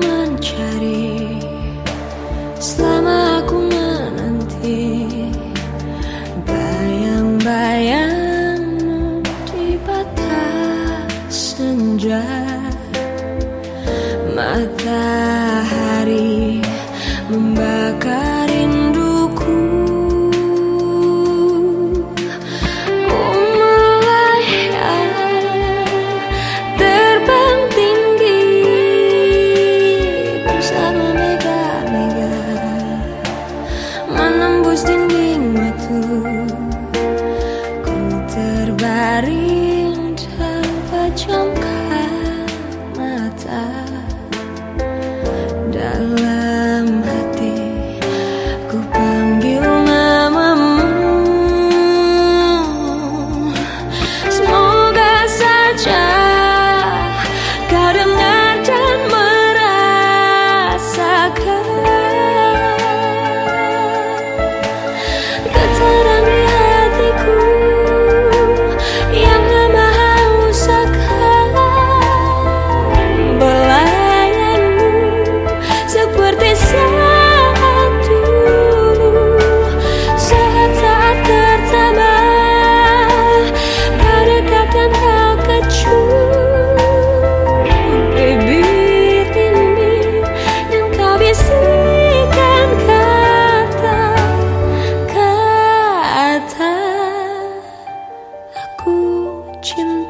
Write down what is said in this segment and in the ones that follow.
mencari Selama aku menanti Bayang-bayangmu di batas senja Matahari membara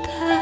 time.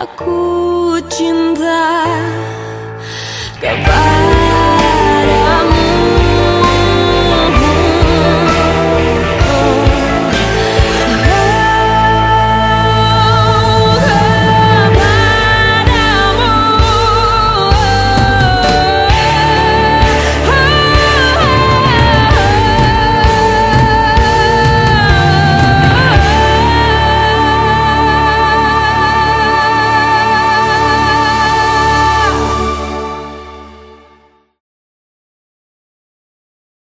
aku cinta kepada